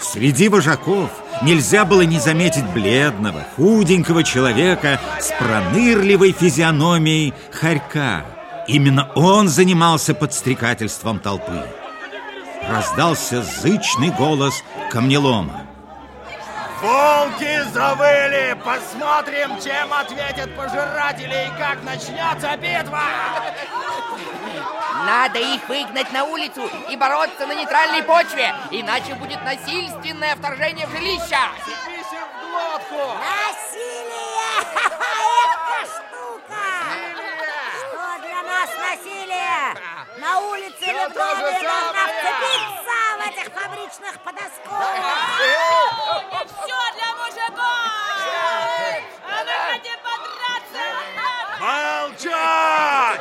Среди вожаков нельзя было не заметить бледного, худенького человека с пронырливой физиономией хорька. Именно он занимался подстрекательством толпы. Раздался зычный голос камнелома. Волки завыли! Посмотрим, чем ответят пожиратели и как начнется битва! Надо их выгнать на улицу и бороться на нейтральной почве, иначе будет насильственное вторжение в жилище. Цепись им в глотку! Насилие! Это штука! Что для нас насилие? На улице то же любовь должна вцепиться в этих фабричных подосков! Все для мужиков! А вы хотите подраться? Молчать!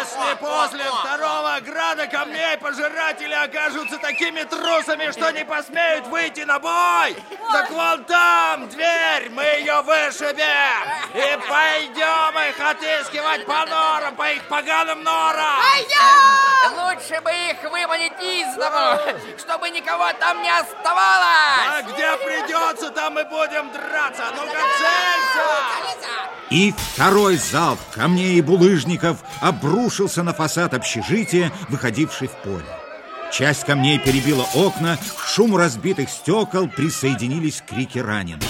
Если после второго града камней пожиратели окажутся такими трусами, что не посмеют выйти на бой, так вон там дверь, мы ее вышибем! И пойдем их отыскивать по норам, по их поганым норам! Лучше бы их выманить из дому, чтобы никого там не А оставалось. где придется, там мы будем драться! Ну-ка, целься! И второй залп камней и булыжников обрушился на фасад общежития, выходивший в поле. Часть камней перебила окна, к шуму разбитых стекол присоединились крики раненых.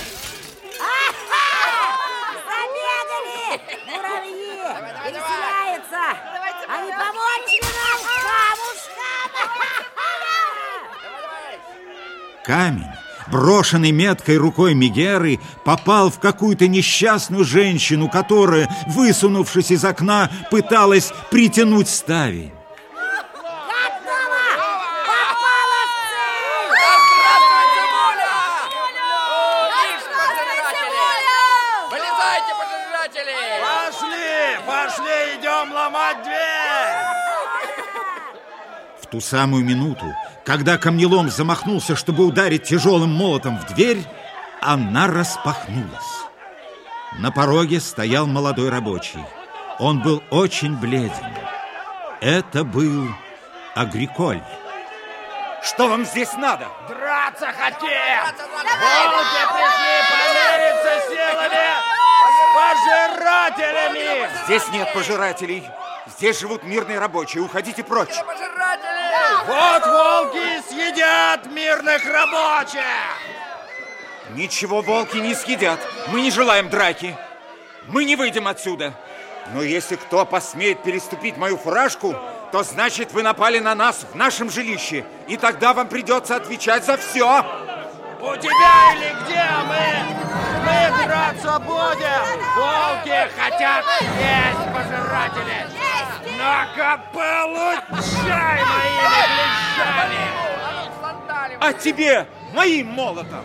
Забегали! Муравьи! Переселяются! А не помочь ли нам камушкам? Камень, брошенный меткой рукой Мегеры, попал в какую-то несчастную женщину, которая, высунувшись из окна, пыталась притянуть ставень. Пошли, идем ломать дверь! В ту самую минуту, когда камнелом замахнулся, чтобы ударить тяжелым молотом в дверь, она распахнулась. На пороге стоял молодой рабочий. Он был очень бледен. Это был Агриколь. Что вам здесь надо? Драться хотим! Волки пришли помериться силами с пожирателями! Здесь нет пожирателей. Здесь живут мирные рабочие. Уходите прочь. Пожиратели! Съедят мирных рабочих! Ничего волки не съедят. Мы не желаем драки. Мы не выйдем отсюда. Но если кто посмеет переступить мою фуражку, то значит вы напали на нас в нашем жилище. И тогда вам придется отвечать за все. У тебя или где мы? Мы драться будем! Волки хотят есть пожиратели! Ну-ка, получай моими клещами! А тебе моим молотом.